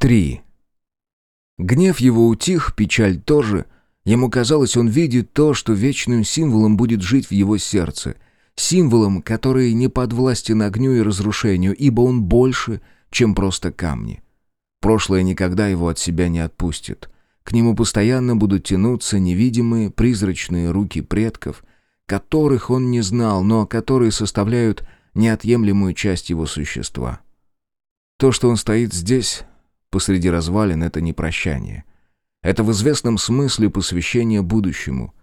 3. Гнев его утих, печаль тоже. Ему казалось, он видит то, что вечным символом будет жить в его сердце. Символом, который не подвластен огню и разрушению, ибо он больше, чем просто камни. Прошлое никогда его от себя не отпустит. К нему постоянно будут тянуться невидимые, призрачные руки предков, которых он не знал, но которые составляют неотъемлемую часть его существа. То, что он стоит здесь, посреди развалин — это не прощание. Это в известном смысле посвящение будущему.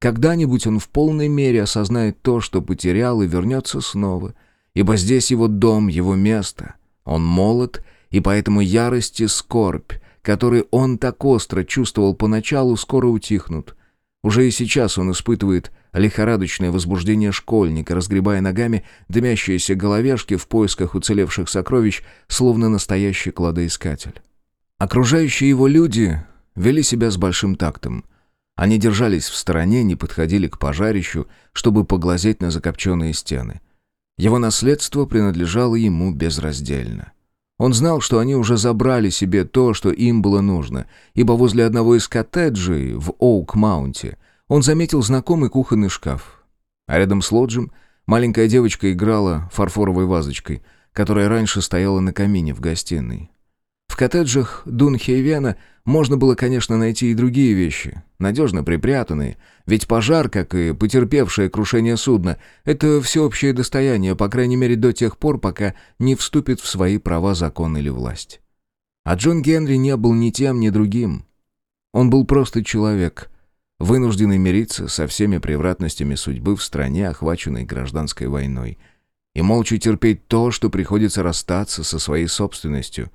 Когда-нибудь он в полной мере осознает то, что потерял, и вернется снова, ибо здесь его дом, его место. Он молод, и поэтому ярость и скорбь, которые он так остро чувствовал поначалу, скоро утихнут. Уже и сейчас он испытывает лихорадочное возбуждение школьника, разгребая ногами дымящиеся головешки в поисках уцелевших сокровищ, словно настоящий кладоискатель. Окружающие его люди вели себя с большим тактом. Они держались в стороне, не подходили к пожарищу, чтобы поглазеть на закопченные стены. Его наследство принадлежало ему безраздельно. Он знал, что они уже забрали себе то, что им было нужно, ибо возле одного из коттеджей в Оук-Маунте он заметил знакомый кухонный шкаф. А рядом с лоджем маленькая девочка играла фарфоровой вазочкой, которая раньше стояла на камине в гостиной. Коттеджах Дунхейвена можно было, конечно, найти и другие вещи, надежно припрятанные, ведь пожар, как и потерпевшее крушение судна, это всеобщее достояние, по крайней мере до тех пор, пока не вступит в свои права закон или власть. А Джон Генри не был ни тем, ни другим. Он был просто человек, вынужденный мириться со всеми превратностями судьбы в стране, охваченной гражданской войной, и молча терпеть то, что приходится расстаться со своей собственностью,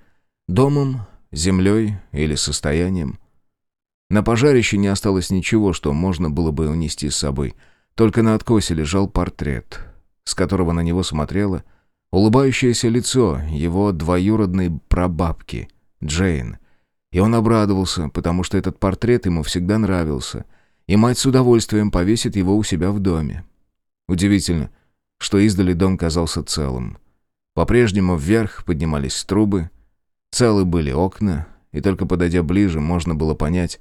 домом, землей или состоянием. На пожарище не осталось ничего, что можно было бы унести с собой. Только на откосе лежал портрет, с которого на него смотрело улыбающееся лицо его двоюродной прабабки, Джейн. И он обрадовался, потому что этот портрет ему всегда нравился, и мать с удовольствием повесит его у себя в доме. Удивительно, что издали дом казался целым. По-прежнему вверх поднимались трубы, Целы были окна, и только подойдя ближе, можно было понять,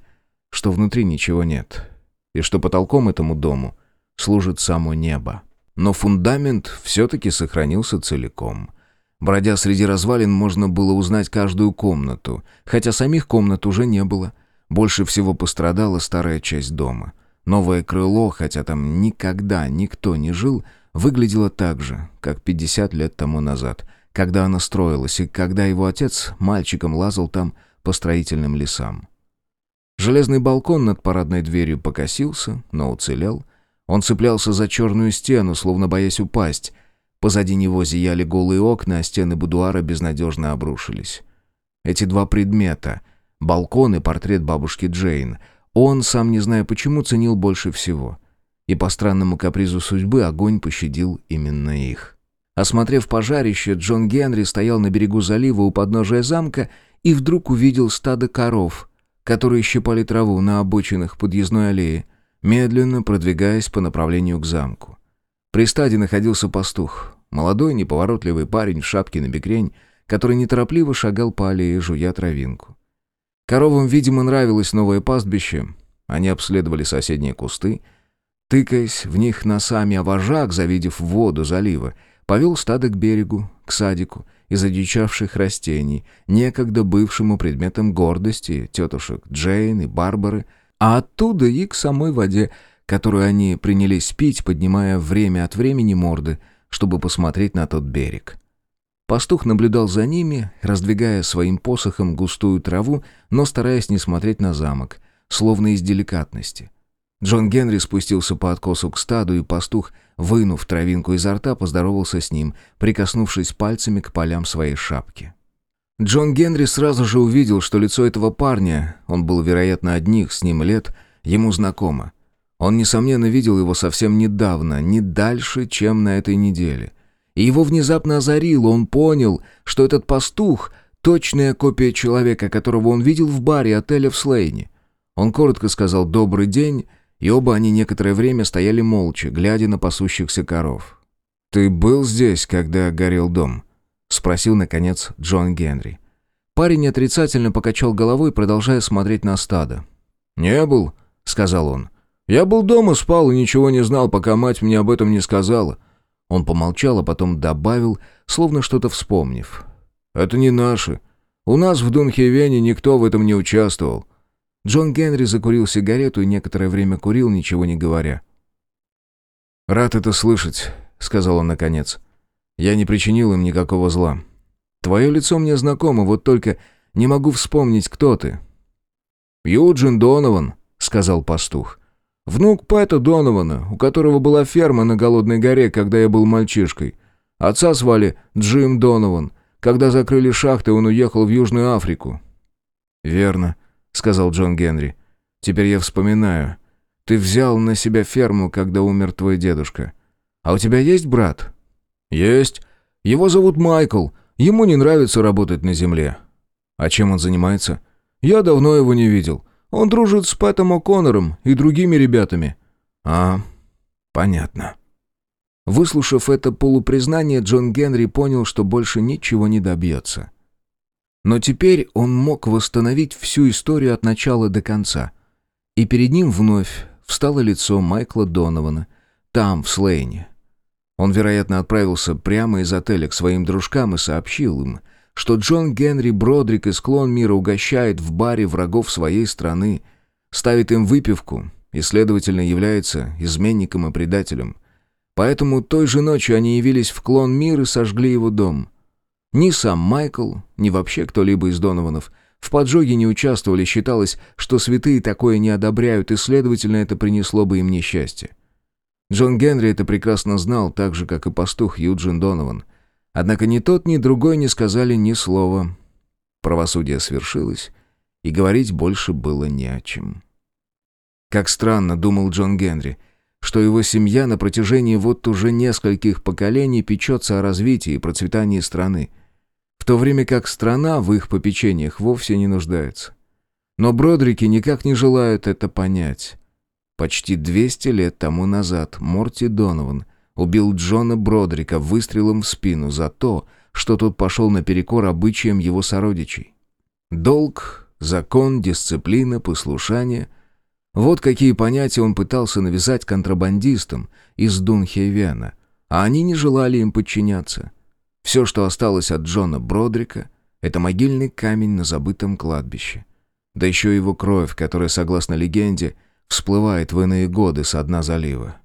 что внутри ничего нет, и что потолком этому дому служит само небо. Но фундамент все-таки сохранился целиком. Бродя среди развалин, можно было узнать каждую комнату, хотя самих комнат уже не было. Больше всего пострадала старая часть дома. Новое крыло, хотя там никогда никто не жил, выглядело так же, как 50 лет тому назад — когда она строилась и когда его отец мальчиком лазал там по строительным лесам. Железный балкон над парадной дверью покосился, но уцелел. Он цеплялся за черную стену, словно боясь упасть. Позади него зияли голые окна, а стены будуара безнадежно обрушились. Эти два предмета — балкон и портрет бабушки Джейн — он, сам не зная почему, ценил больше всего. И по странному капризу судьбы огонь пощадил именно их. Осмотрев пожарище, Джон Генри стоял на берегу залива у подножия замка и вдруг увидел стадо коров, которые щипали траву на обочинах подъездной аллеи, медленно продвигаясь по направлению к замку. При стаде находился пастух, молодой неповоротливый парень в шапке на бекрень, который неторопливо шагал по аллее, жуя травинку. Коровам, видимо, нравилось новое пастбище. Они обследовали соседние кусты, тыкаясь в них носами, а вожак, завидев воду залива, повел стадо к берегу, к садику из одичавших растений, некогда бывшему предметом гордости тетушек Джейн и Барбары, а оттуда и к самой воде, которую они принялись пить, поднимая время от времени морды, чтобы посмотреть на тот берег. Пастух наблюдал за ними, раздвигая своим посохом густую траву, но стараясь не смотреть на замок, словно из деликатности. Джон Генри спустился по откосу к стаду, и пастух, вынув травинку изо рта, поздоровался с ним, прикоснувшись пальцами к полям своей шапки. Джон Генри сразу же увидел, что лицо этого парня, он был, вероятно, одних с ним лет, ему знакомо. Он, несомненно, видел его совсем недавно, не дальше, чем на этой неделе. И его внезапно озарило, он понял, что этот пастух — точная копия человека, которого он видел в баре отеля в Слейне. Он коротко сказал «добрый день», и оба они некоторое время стояли молча, глядя на пасущихся коров. «Ты был здесь, когда горел дом?» — спросил, наконец, Джон Генри. Парень отрицательно покачал головой, продолжая смотреть на стадо. «Не был», — сказал он. «Я был дома, спал и ничего не знал, пока мать мне об этом не сказала». Он помолчал, а потом добавил, словно что-то вспомнив. «Это не наши. У нас в Дунхевене никто в этом не участвовал». Джон Генри закурил сигарету и некоторое время курил, ничего не говоря. «Рад это слышать», — сказал он наконец. «Я не причинил им никакого зла. Твое лицо мне знакомо, вот только не могу вспомнить, кто ты». «Юджин Донован», — сказал пастух. «Внук Пэта Донована, у которого была ферма на Голодной горе, когда я был мальчишкой. Отца звали Джим Донован. Когда закрыли шахты, он уехал в Южную Африку». «Верно», — сказал Джон Генри. «Теперь я вспоминаю. Ты взял на себя ферму, когда умер твой дедушка. А у тебя есть брат?» «Есть. Его зовут Майкл. Ему не нравится работать на земле. А чем он занимается? Я давно его не видел. Он дружит с Пэтом О'Коннором и другими ребятами. А, понятно. Выслушав это полупризнание, Джон Генри понял, что больше ничего не добьется. Но теперь он мог восстановить всю историю от начала до конца. И перед ним вновь встало лицо Майкла Донована, там, в Слейне, он, вероятно, отправился прямо из отеля к своим дружкам и сообщил им, что Джон Генри Бродрик из Клон Мира угощает в баре врагов своей страны, ставит им выпивку и, следовательно, является изменником и предателем. Поэтому той же ночью они явились в Клон Мир и сожгли его дом. Ни сам Майкл, ни вообще кто-либо из Донованов в поджоге не участвовали, считалось, что святые такое не одобряют, и, следовательно, это принесло бы им несчастье. Джон Генри это прекрасно знал, так же, как и пастух Юджин Донован. Однако ни тот, ни другой не сказали ни слова. Правосудие свершилось, и говорить больше было не о чем. Как странно, думал Джон Генри, что его семья на протяжении вот уже нескольких поколений печется о развитии и процветании страны, в то время как страна в их попечениях вовсе не нуждается. Но Бродрики никак не желают это понять. Почти 200 лет тому назад Морти Донован убил Джона Бродрика выстрелом в спину за то, что тот пошел наперекор обычаям его сородичей. Долг, закон, дисциплина, послушание — вот какие понятия он пытался навязать контрабандистам из Дунхевена, а они не желали им подчиняться. Все, что осталось от Джона Бродрика, это могильный камень на забытом кладбище. Да еще его кровь, которая, согласно легенде, всплывает в иные годы со дна залива.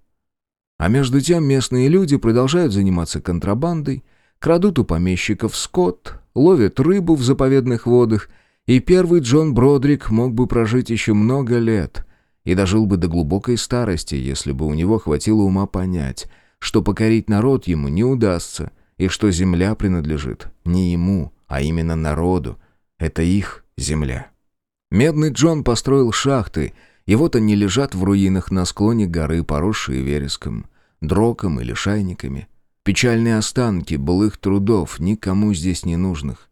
А между тем местные люди продолжают заниматься контрабандой, крадут у помещиков скот, ловят рыбу в заповедных водах, и первый Джон Бродрик мог бы прожить еще много лет и дожил бы до глубокой старости, если бы у него хватило ума понять, что покорить народ ему не удастся, и что земля принадлежит не ему, а именно народу. Это их земля. Медный Джон построил шахты — и вот они лежат в руинах на склоне горы, поросшие вереском, дроком или шайниками. Печальные останки былых трудов, никому здесь не нужных.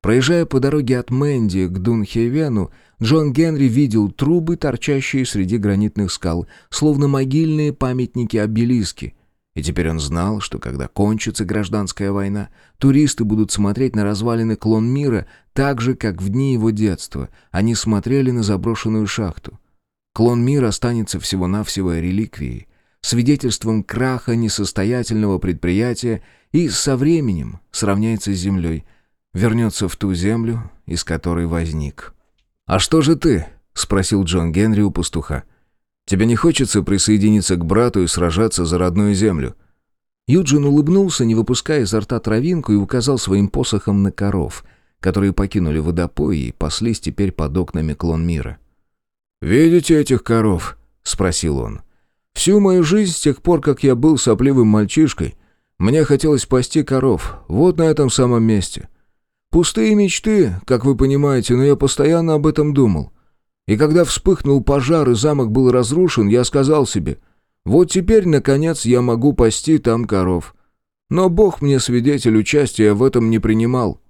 Проезжая по дороге от Мэнди к Дунхевену, Джон Генри видел трубы, торчащие среди гранитных скал, словно могильные памятники-обелиски. И теперь он знал, что когда кончится гражданская война, туристы будут смотреть на развалины клон мира так же, как в дни его детства они смотрели на заброшенную шахту. Клон мира останется всего-навсего реликвией, свидетельством краха несостоятельного предприятия и со временем сравняется с землей, вернется в ту землю, из которой возник. «А что же ты?» — спросил Джон Генри у пастуха. «Тебе не хочется присоединиться к брату и сражаться за родную землю?» Юджин улыбнулся, не выпуская изо рта травинку, и указал своим посохом на коров, которые покинули водопой и паслись теперь под окнами клон мира. «Видите этих коров?» — спросил он. «Всю мою жизнь, с тех пор, как я был сопливым мальчишкой, мне хотелось пасти коров, вот на этом самом месте. Пустые мечты, как вы понимаете, но я постоянно об этом думал. И когда вспыхнул пожар и замок был разрушен, я сказал себе, вот теперь, наконец, я могу пасти там коров. Но Бог мне свидетель участия в этом не принимал».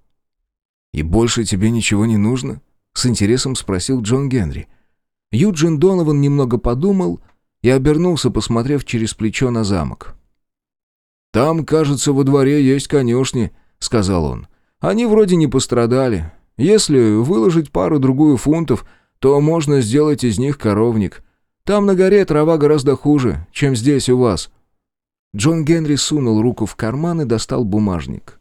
«И больше тебе ничего не нужно?» — с интересом спросил Джон Генри. — Юджин Донован немного подумал и обернулся, посмотрев через плечо на замок. «Там, кажется, во дворе есть конюшни», — сказал он. «Они вроде не пострадали. Если выложить пару-другую фунтов, то можно сделать из них коровник. Там на горе трава гораздо хуже, чем здесь у вас». Джон Генри сунул руку в карман и достал бумажник.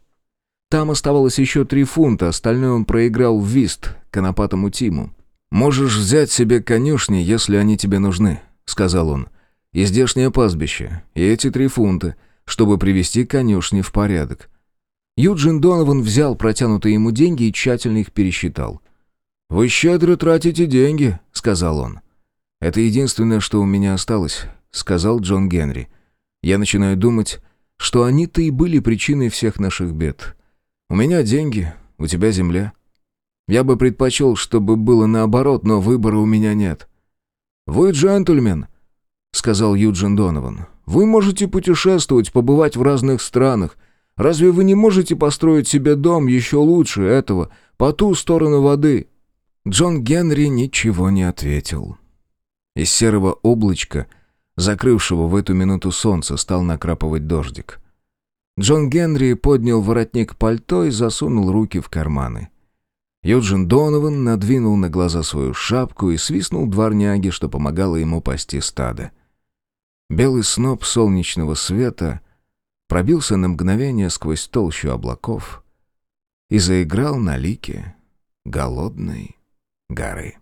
Там оставалось еще три фунта, остальное он проиграл в вист конопатому Тиму. «Можешь взять себе конюшни, если они тебе нужны», — сказал он. «И здешнее пастбище, и эти три фунта, чтобы привести конюшни в порядок». Юджин Донован взял протянутые ему деньги и тщательно их пересчитал. «Вы щедро тратите деньги», — сказал он. «Это единственное, что у меня осталось», — сказал Джон Генри. «Я начинаю думать, что они-то и были причиной всех наших бед. У меня деньги, у тебя земля. Я бы предпочел, чтобы было наоборот, но выбора у меня нет». «Вы джентльмен», — сказал Юджин Донован. «Вы можете путешествовать, побывать в разных странах. Разве вы не можете построить себе дом еще лучше этого, по ту сторону воды?» Джон Генри ничего не ответил. Из серого облачка, закрывшего в эту минуту солнце, стал накрапывать дождик. Джон Генри поднял воротник пальто и засунул руки в карманы. Юджин Донован надвинул на глаза свою шапку и свистнул дворняги, что помогало ему пасти стадо. Белый сноп солнечного света пробился на мгновение сквозь толщу облаков и заиграл на лике голодной горы.